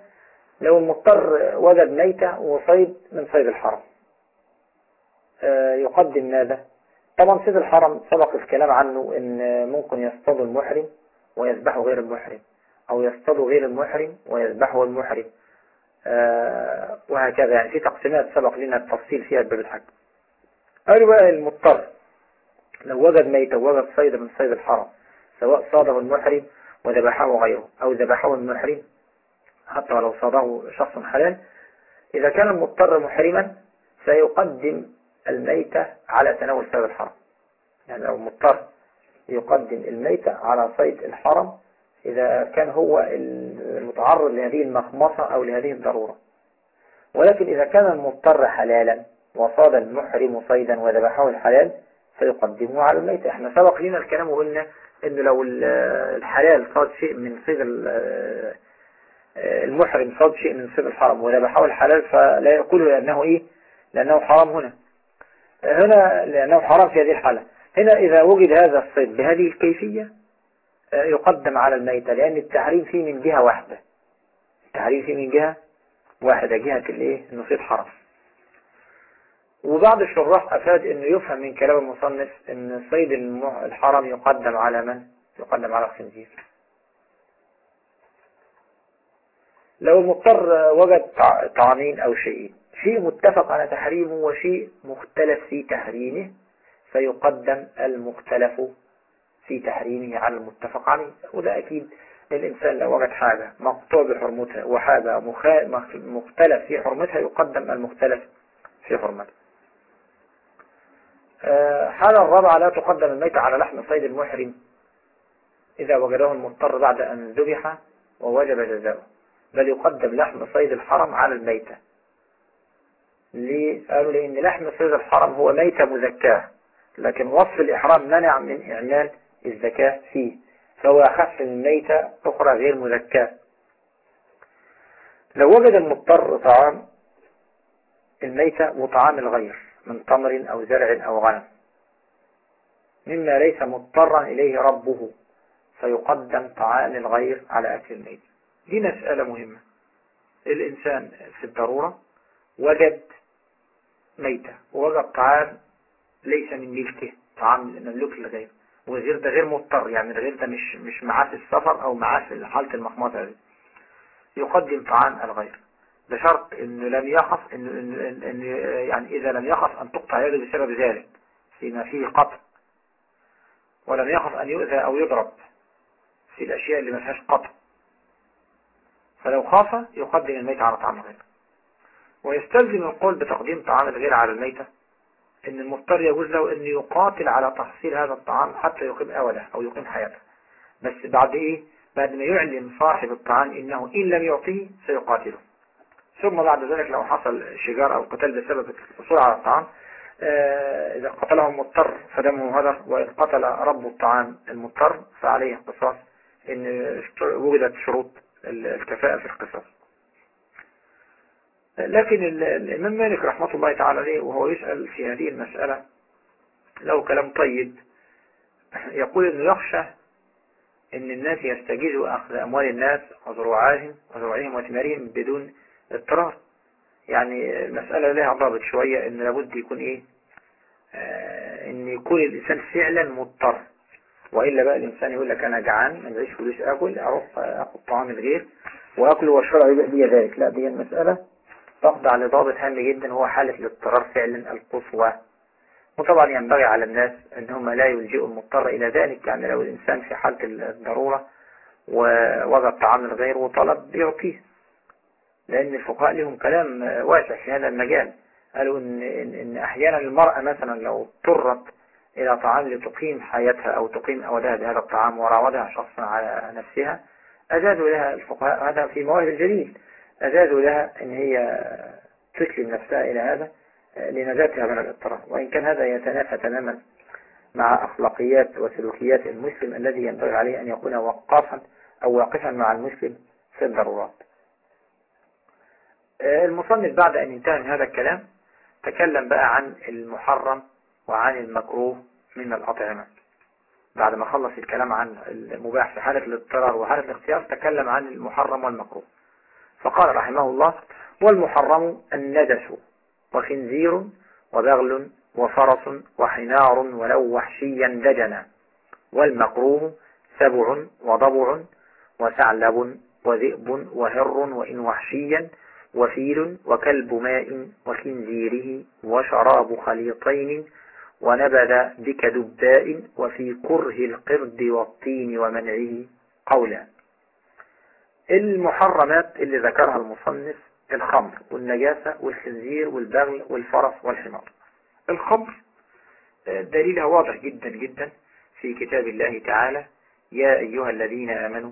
لو المضطر وجد ميتة وصيد من صيد الحرم. يقدم ماذا؟ طبعا صيد الحرم سبق الكلام عنه إن ممكن يصطاد المحرم ويذبحه غير المحرم أو يصطاد غير المحرم ويذبحه المحرم. وهكذا. يعني في تقسيمات سبق لنا التفصيل فيها باب الحج بقى المضطر. لو وجد ميتة ووجد صيد من صيد الحرم سواء صاده المحرم وذبحه غيره أو ذبحه المحرم حتى لو صاده شخص حلال إذا كان المضطر محرما سيقدم الميتة على تناول صيد الحرم. يعني لو مضطر يقدم الميتة على صيد الحرم إذا كان هو المتعرض لهذه المخمصة أو لهذه الضرورة. ولكن إذا كان المضطر حلالا وصاد المحرم صيدا وذبحه الحلال فيقدمه على الميتة إحنا سبق لنا الكلام وقلنا إنه لو الحلال صاد شيء من صيد المحرم صاد شيء من صيد الحرم وذبحه الحلال فلا يأكله لأنه إيه؟ لأنه حرام هنا. هنا لأنه حرام في هذه الحالة. هنا إذا وجد هذا الصيد بهذه الكيفية يقدم على الميتة لأن التحريم فيه من جهة واحدة. التحريم فيه من جهة واحدة جهة الايه النصيب حرام. وبعض الشراح أفاد أنه يفهم من كلام المصنف أن صيد الحرم يقدم على من؟ يقدم على الخنزير. لو المضطر وجد طعامين أو شيء شيء متفق على تحريمه وشيء مختلف في تحريمه فيقدم المختلف في تحريمه على المتفق عليه. وده أكيد الإنسان لو وجد حاجة مقطوع بحرمتها وحاجة مختلف في حرمتها يقدم المختلف في حرمتها حالة الرابعة لا تقدم الميت على لحم صيد المحرم إذا وجده المضطر بعد أن ذبح ووجب جزاؤه بل يقدم لحم صيد الحرم على الميتة. ليه؟ قالوا لأن لحم صيد الحرم هو ميتة مزكاة لكن وصف الإحرام منع من إعلان الزكاة فيه. فهو أخف من ميتة أخرى غير مزكاة لو وجد المضطر طعام الميتة وطعام الغير من تمر أو زرع أو غنم. مما ليس مضطرا إليه ربه فيقدم طعام الغير على أكل الميت. دي مسألة مهمة. الإنسان في الضرورة وجد ميتة ووجد طعام ليس من ملكه طعام مملوك للغير والغير ده غير مضطر يعني الغير ده مش مش معاه في السفر أو معاه في حالة المخمصة دي. يقدم طعام الغير. بشرط إنه لم يخف إن, إن يعني إذا لم يخف أن تقطع يده بسبب ذلك فيما فيه قطع. ولم يخف أن يؤذى أو يضرب في الأشياء اللي ما فيهاش قطع. فلو خاف يقدم الميت على طعام الغير ويستلزم القول بتقديم طعام الغير على الميتة. إن المضطر يجوز له إن يقاتل على تحصيل هذا الطعام حتى يقيم أوله أو يقيم حياته. بس بعد إيه؟ بعد ما يعلن صاحب الطعام إنه إن لم يعطيه سيقاتله. ثم بعد ذلك لو حصل شجار أو قتال بسبب الحصول على الطعام إذا قتله المضطر فدمه هدر وإن قتل رب الطعام المضطر فعليه قصاص إن وجدت شروط الكفاءة في القصاص. لكن الإمام مالك رحمة الله تعالى عليه وهو يسأل في هذه المسألة له كلام طيب. يقول انه يخشى إن الناس يستجيزوا أخذ أموال الناس وزروعهم وزروعهم وثمارهم بدون اضطرار. يعني المسألة لها ضابط شوية إن لابد يكون إيه؟ آه إن يكون الإنسان فعلا مضطر. وإلا بقى الإنسان يقول لك أنا جعان ما معيش فلوس أكل أروح أخذ طعام الغير وأكل والشرع يبقى دي ذلك. لا دي المسألة تخضع لضابط هام جدا هو حالة الاضطرار فعلا القصوى. وطبعا ينبغي على الناس ان هم لا يلجئوا المضطر إلى ذلك يعني لو الإنسان في حالة الضرورة ووجد طعام الغير وطلب يعطيه. لأن الفقهاء لهم كلام واسع في هذا المجال. قالوا ان, إن أحيانا المرأة مثلا لو اضطرت إلى طعام لتقيم حياتها أو تقيم أولادها بهذا الطعام وراودها شخصا على نفسها اجازوا لها الفقهاء هذا في مواهب الجليل. اجازوا لها أن هي تسلم نفسها إلى هذا لنجاتها من الاضطراب. وإن كان هذا يتنافى تماما مع أخلاقيات وسلوكيات المسلم الذي ينبغي عليه أن يكون وقافا أو واقفا مع المسلم في الضرورات. المصنف بعد أن انتهى من هذا الكلام تكلم بقى عن المحرم وعن المكروه من الأطعمة. بعد ما خلص الكلام عن المباح في حالة الاضطرار وحالة الاختيار تكلم عن المحرم والمكروه. فقال رحمه الله والمحرم الندس وخنزير وبغل وفرس وحنار ولو وحشيا دجنا والمقروه سبع وضبع وثعلب وذئب وهر وإن وحشيا وفيل وكلب ماء وخنزيره وشراب خليطين ونبذ بك دباء وفي كره القرد والطين ومنعه قولا. المحرمات اللي ذكرها المصنف الخمر والنجاسة والخنزير والبغل والفرس والحمار. الخمر دليلها واضح جدا جدا في كتاب الله تعالى يا أيها الذين آمنوا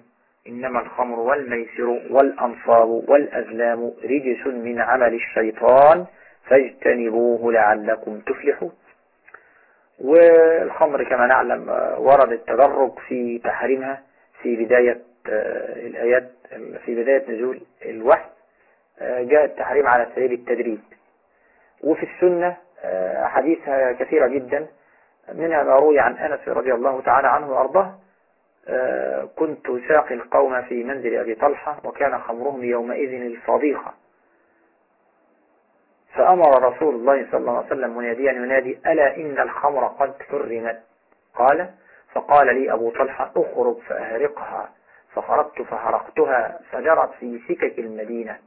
إنما الخمر والميسر والأنصاب والأزلام رجس من عمل الشيطان فاجتنبوه لعلكم تفلحون. والخمر كما نعلم ورد التدرج في تحريمها في بداية الآيات في بداية نزول الوحي جاء التحريم على سبيل التدريب. وفي السنة حديثها كثيرة جدا. منها ما روي عن أنس رضي الله تعالى عنه وأرضاه كنت ساقي القوم في منزل أبي طلحة وكان خمرهم يومئذ الفضيحة. فأمر رسول الله صلى الله عليه وسلم مناديا ينادي ألا إن الخمر قد حرمت؟ قال فقال لي أبو طلحة أخرج فأهرقها. فخرجت فحرقتها فجرت في سكك المدينة.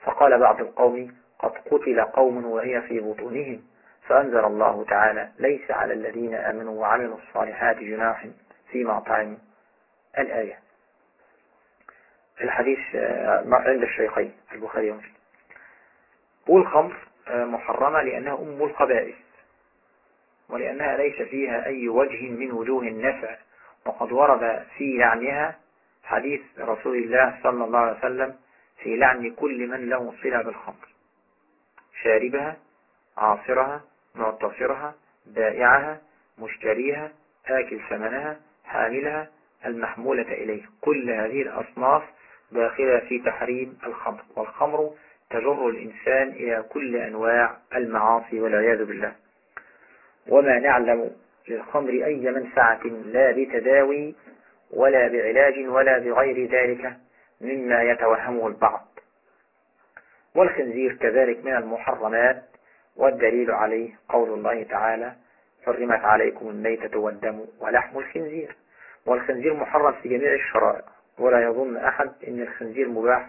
فقال بعض القوم قد قتل قوم وهي في بطونهم. فأنزل الله تعالى ليس على الذين آمنوا وعملوا الصالحات جناح فيما طعموا. الآية. الحديث عند الشيخين البخاري ومسلم. والخمر محرمة لأنها أم الخبائث ولأنها ليس فيها أي وجه من وجوه النفع وقد ورد في لعنها حديث رسول الله صلى الله عليه وسلم في لعن كل من له صلة بالخمر. شاربها عاصرها معتصرها بائعها مشتريها آكل ثمنها حاملها المحمولة إليه. كل هذه الأصناف داخلة في تحريم الخمر والخمر تجر الإنسان إلى كل أنواع المعاصي والعياذ بالله. وما نعلم للخمر أي منفعة لا بتداوي ولا بعلاج ولا بغير ذلك مما يتوهمه البعض. والخنزير كذلك من المحرمات والدليل عليه قول الله تعالى حرمت عليكم الميتة والدم ولحم الخنزير. والخنزير محرم في جميع الشرائع ولا يظن أحد أن الخنزير مباح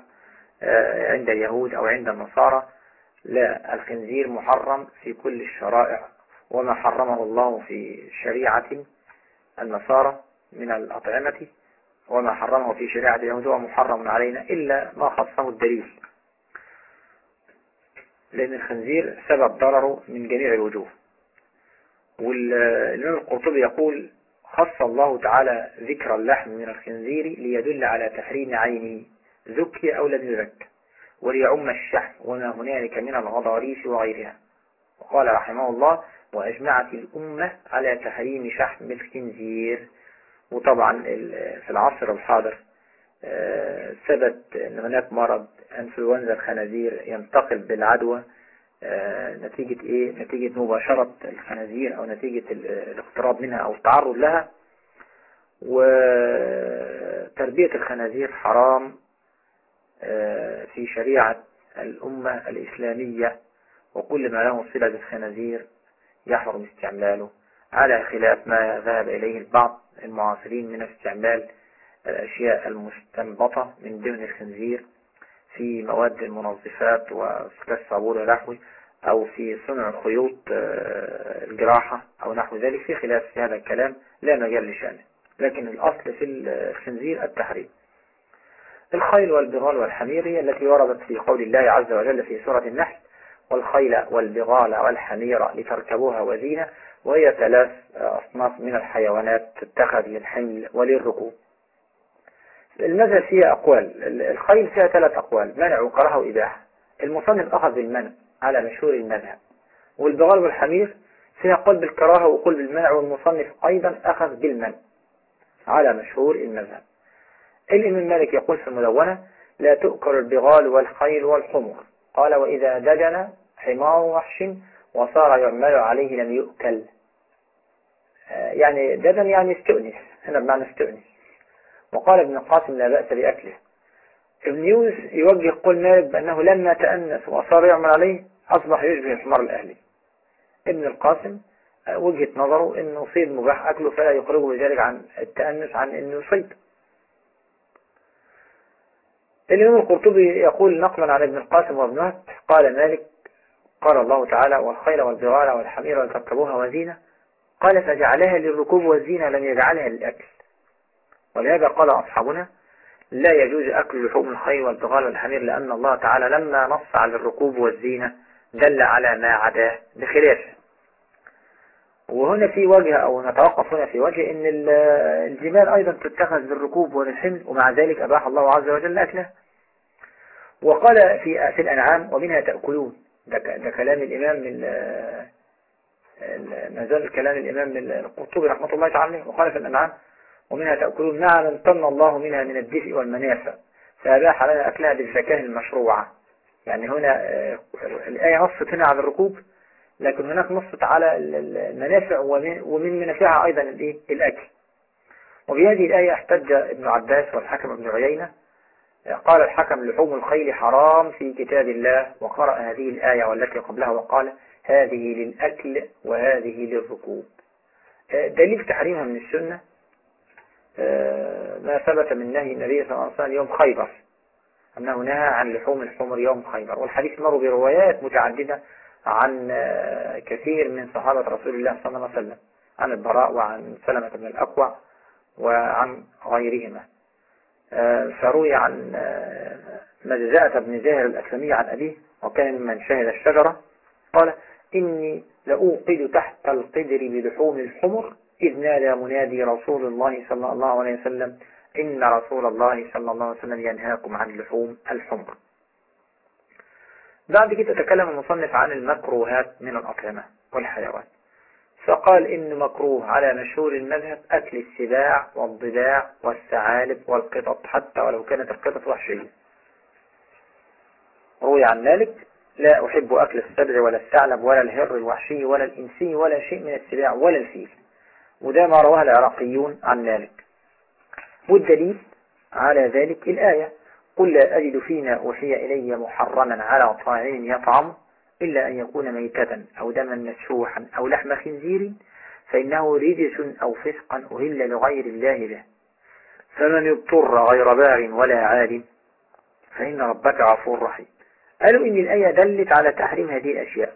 عند اليهود أو عند النصارى. لا الخنزير محرم في كل الشرائع وما حرمه الله في شريعة النصارى. من الأطعمة وما حرمه في شريعة اليهود هو محرم علينا إلا ما خصه الدليل. لأن الخنزير سبب ضرره من جميع الوجوه. والإمام القرطبي يقول خص الله تعالى ذكر اللحم من الخنزير ليدل على تحريم عينه ذكي أو لم يذك وليعم الشحم وما هنالك من الغضاريس وغيرها. وقال رحمه الله وأجمعت الأمة على تحريم شحم الخنزير. وطبعا في العصر الحاضر آه، ثبت أن هناك مرض إنفلونزا الخنازير ينتقل بالعدوى. آه، نتيجة إيه؟ نتيجة مباشرة الخنازير أو نتيجة الاقتراب منها أو التعرض لها. وتربية الخنازير حرام آه، في شريعة الأمة الإسلامية وكل ما له صلة بالخنازير يحرم استعماله على خلاف ما ذهب إليه البعض. المعاصرين من استعمال الأشياء المستنبطة من دهن الخنزير في مواد المنظفات وصلة الصابون ونحوه أو في صنع خيوط آه، الجراحة أو نحو ذلك. في خلاف في هذا الكلام لا مجال لشأنه لكن الأصل في الخنزير التحريم. الخيل والبغال والحمير هي التي وردت في قول الله عز وجل في سورة النحل والخيل والبغال والحمير لتركبوها وزينة وهي ثلاث أصناف من الحيوانات تتخذ للحمل وللركوب. المذهب فيها أقوال. الخيل فيها ثلاث أقوال منع وكره وإباحة. المصنف أخذ بالمنع على مشهور المذهب والبغال والحمير فيها قول بالكراهة وقول بالمنع والمصنف أيضا أخذ بالمنع على مشهور المذهب الإمام مالك يقول في المدونة لا تؤكل البغال والخيل والحمر قال وإذا دجن حمار وحش وصار يعمل عليه لم يؤكل. آه، يعني دجن يعني استؤنس هنا بمعنى استؤنس وقال ابن القاسم لا بأس بأكله. ابن يونس يوجه قول مالك بأنه لما تأنس وصار يعمل عليه أصبح يشبه الحمار الأهلي. ابن القاسم آه، وجهة نظره أنه صيد مباح أكله فلا يخرجه بذلك عن التأنس عن أنه صيد. الإمام القرطبي يقول نقلا عن ابن القاسم وابن قال مالك قال الله تعالى والخيل والبغال والحمير ولتركبوها وزينة. قال فجعلها للركوب والزينة لم يجعلها للأكل. ولهذا قال أصحابنا لا يجوز أكل لحوم الخيل والبغال والحمير لأن الله تعالى لما نص على الركوب والزينة دل على ما عداه بخلافه وهنا في وجه أو نتوقف هنا في وجه أن الجمال أيضا تتخذ للركوب وللحمل ومع ذلك أباح الله عز وجل أكلها وقال في في الأنعام ومنها تأكلون. ده, ده كلام الإمام من ما زال كلام الإمام القرطبي رحمة الله تعالى وقال في الأنعام ومنها تأكلون نعم امتن الله منها من الدفء والمنافع فأباح لنا أكلها بالزكاة المشروعة. يعني هنا آه، الآية نصت هنا على الركوب لكن هناك نصت على المنافع ومن منافعها أيضا الأكل. وبهذه الآية احتج ابن عباس والحكم ابن عيينة قال الحكم لحوم الخيل حرام في كتاب الله وقرأ هذه الآية والتي قبلها وقال هذه للأكل وهذه للركوب. دليل تحريمها من السنة ما ثبت من نهي النبي صلى الله عليه وسلم يوم خيبر أنه نهى عن لحوم الحمر يوم خيبر. والحديث مر بروايات متعددة عن كثير من صحابة رسول الله صلى الله عليه وسلم عن البراء وعن سلمة بن الأقوى وعن غيرهما. فروي عن مجزاءة بن زاهر الأسلمي عن أبيه وكان ممن شهد الشجرة قال إني لأوقد تحت القدر بلحوم الحمر إذ نادى منادي رسول الله صلى الله عليه وسلم إن رسول الله صلى الله عليه وسلم ينهاكم عن لحوم الحمر. بعد كده تكلم المصنف عن المكروهات من الأطعمة والحيوان. فقال إن مكروه على مشهور المذهب أكل السباع والضباع والثعالب والقطط حتى ولو كانت القطط وحشية. روي عن ذلك لا أحب أكل السبع ولا الثعلب ولا الهر الوحشي ولا الإنسي ولا شيء من السباع ولا الفيل. وده ما رواه العراقيون عن ذلك والدليل على ذلك الآية قل لا أجد فيما أوحي إلي محرما على طاعم يطعم إلا أن يكون ميتة أو دما مسفوحا أو لحم خنزير فإنه رجس أو فسقا أهل لغير الله به. فمن اضطر غير باغ ولا عاد فإن ربك غفور رحيم. قالوا إن الآية دلت على تحريم هذه الأشياء.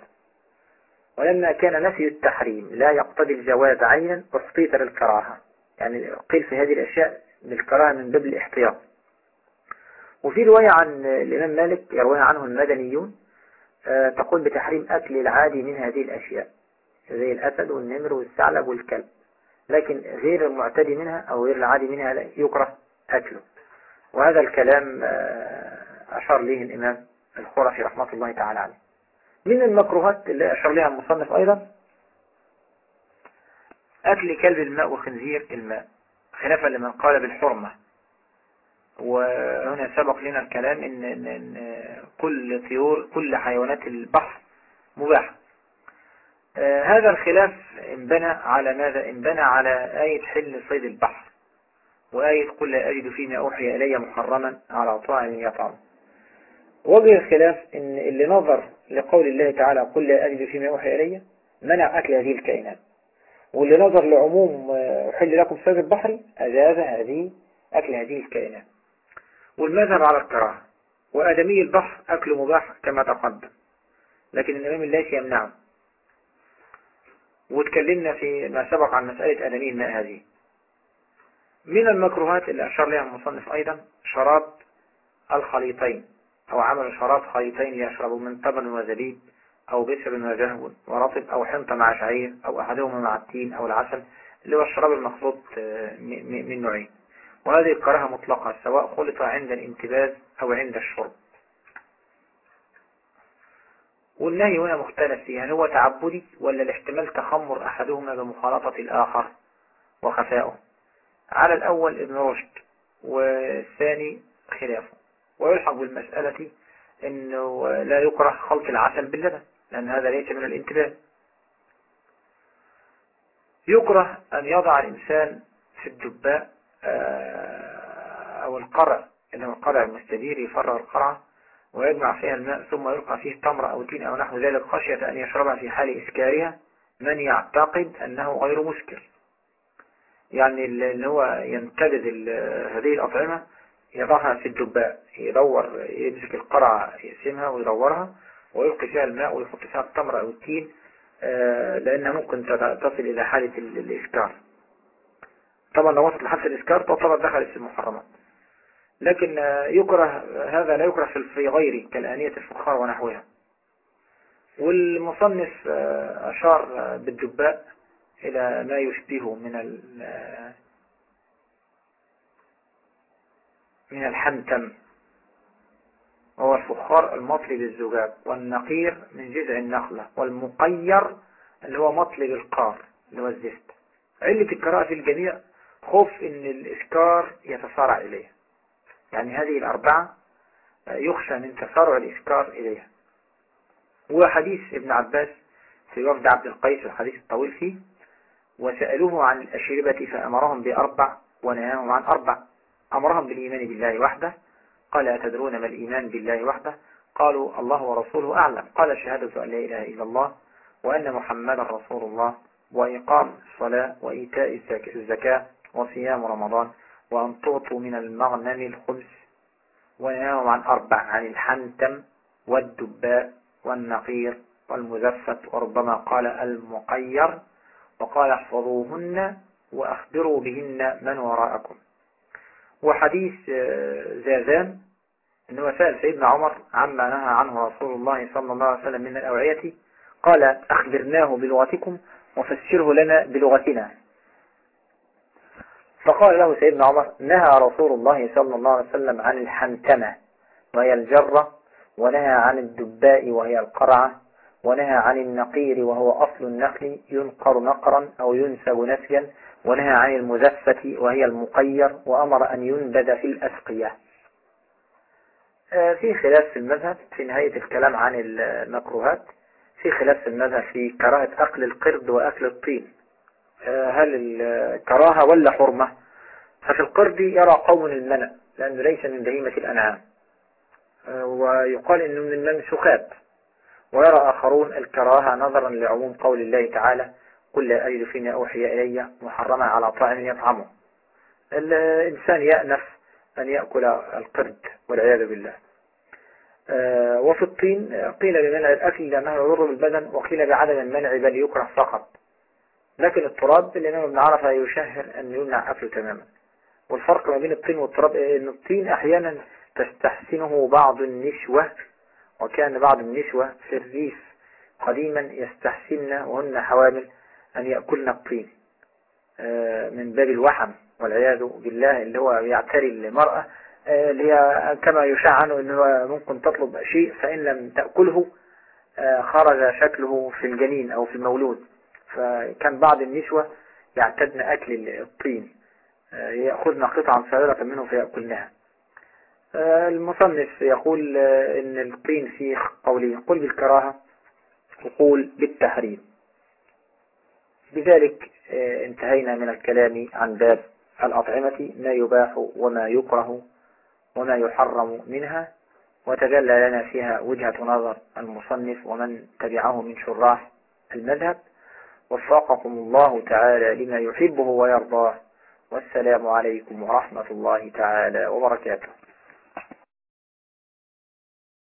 ولما كان نفي التحريم لا يقتضي الجواز عينا احتيط للكراهة. يعني قيل في هذه الأشياء بالكراهة من باب الاحتياط. وفي رواية عن الإمام مالك يرويها عنه المدنيون تقول بتحريم أكل العادي من هذه الأشياء زي الأسد والنمر والثعلب والكلب. لكن غير المعتدي منها أو غير العادي منها لا يكره أكله. وهذا الكلام آه، أشار له الإمام الخرشي رحمة الله تعالى عليه. من المكروهات اللي أشار لها المصنف أيضا؟ أكل كلب الماء وخنزير الماء خلافا لمن قال بالحرمة. وهنا سبق لنا الكلام إن, إن, إن كل طيور كل حيوانات البحر مباحة آه هذا الخلاف انبنى على ماذا؟ انبنى على آية حل صيد البحر. وآية قل لا أجد فيما أوحي إلي محرما على طاعم يطعم. وجه الخلاف ان اللي نظر لقول الله تعالى قل لا أجد فيما أوحي إلي منع أكل هذه الكائنات. واللي نظر لعموم أحل لكم صيد البحر أجاز هذه أكل هذه الكائنات. والمذهب على الكراهة وآدمي البحر أكل مباح كما تقدم لكن الإمام الليثي يمنعه. وتكلمنا في ما سبق عن مسألة آدمي الماء هذه. من المكروهات اللي أشار لها المصنف أيضا شراب الخليطين أو عمل شراب خليطين ليشربوا من تمر وزبيب أو بسر وجهو ورطب أو حنطة مع شعير أو أحدهما مع التين أو العسل اللي هو الشراب المخلوط من نوعين. وهذه الكراهة مطلقة سواء خلط عند الانتباز أو عند الشرب. والنهي هنا مختلف فيه هل هو تعبدي ولا الاحتمال تخمر أحدهما بمخالطة الآخر وخفائه على الأول ابن رشد والثاني خلافه. ويلحق بالمسألة أنه لا يكره خلط العسل باللبن لأن هذا ليس من الانتباه. يكره أن يضع الإنسان في الدباء أو القرع إنه القرع المستدير يفرغ القرعة ويجمع فيها الماء ثم يلقى فيه تمر أو تين أو نحو ذلك خشية أن يشربها في حال إسكارها. من يعتقد أنه غير مسكر يعني اللي هو ينتبذ هذه الأطعمة يضعها في الدباء يدور يمسك القرعة يقسمها ويدورها ويلقي فيها الماء ويحط فيها التمر أو التين لأنها ممكن تصل إلى حالة الإسكار. طبعا لو وصلت لحالة الإسكار تعتبر دخلت في المحرمات لكن يكره هذا لا يكره في غيره كالآنية الفخار ونحوها. والمصنف أشار بالدباء إلى ما يشبهه من من الحنتم. وهو الفخار المطلي بالزجاج والنقير من جذع النخلة والمقير اللي هو مطلي بالقار اللي هو الزفت. علة الكراهة في الجميع خوف إن الإسكار يتسارع إليه. يعني هذه الأربعة يخشى من تسارع الإسكار إليها. وحديث ابن عباس في وفد عبد القيس الحديث الطويل فيه وسألوه عن الأشربة فأمرهم بأربع ونهاهم عن أربع. أمرهم بالإيمان بالله وحده. قال أتدرون ما الإيمان بالله وحده؟ قالوا الله ورسوله أعلم. قال شهادة أن لا إله إلا الله وأن محمدا رسول الله وإقام الصلاة وإيتاء الزكاة وصيام رمضان وأن تعطوا من المغنم الخمس ونهاهم عن أربع عن الحنتم والدباء والنقير والمزفت وربما قال المقير وقال احفظوهن وأخبروا بهن من وراءكم. وحديث زازان أنه سأل سيدنا عمر عما نهى عنه رسول الله صلى الله عليه وسلم من الأوعية قال أخبرناه بلغتكم وفسره لنا بلغتنا. فقال له سيدنا عمر نهى رسول الله صلى الله عليه وسلم عن الحنتمة وهي الجرة ونهى عن الدباء وهي القرعة ونهى عن النقير وهو أصل النخل ينقر نقرا أو ينسب نسيا ونهى عن المزفة وهي المقير وأمر أن ينبذ في الأسقية. في خلاف في المذهب في نهاية الكلام عن المكروهات في خلاف في المذهب في كراهة أكل القرد وأكل الطين. هل الكراهة ولا حرمة؟ ففي القرد يرى قوم المنع لأنه ليس من بهيمة الأنعام. ويقال إنه من المنسوخات. ويرى آخرون الكراهة نظرا لعموم قول الله تعالى قل لا أجد فيما أوحي إلي محرما على طاعم يطعمه. الإنسان يأنف أن يأكل القرد والعياذ بالله. وفي الطين قيل بمنع الأكل لأنه يضر بالبدن وقيل بعدم المنع بل يكره فقط. لكن التراب الإمام ابن عرفة يشهر أن يمنع أكله تماما. والفرق ما بين الطين والتراب أن الطين أحيانا تستحسنه بعض النسوة وكان بعض النسوة في الريف قديما يستحسن وهن حوامل أن يأكلن الطين من باب الوحم والعياذ بالله اللي هو يعتري المرأة اللي هي كما يشاع عنه أنه ممكن تطلب شيء فإن لم تأكله خرج شكله في الجنين أو في المولود. فكان بعض النسوة يعتدن أكل الطين. يأخذن قطعا صغيرة منه فيأكلنها. المصنف يقول إن الطين فيه قولين قل بالكراهة وقول بالتحريم. بذلك انتهينا من الكلام عن باب الأطعمة ما يباح وما يكره وما يحرم منها وتجلى لنا فيها وجهة نظر المصنف ومن تبعه من شراح المذهب. وفقكم الله تعالى لما يحبه ويرضاه. والسلام عليكم ورحمة الله تعالى وبركاته.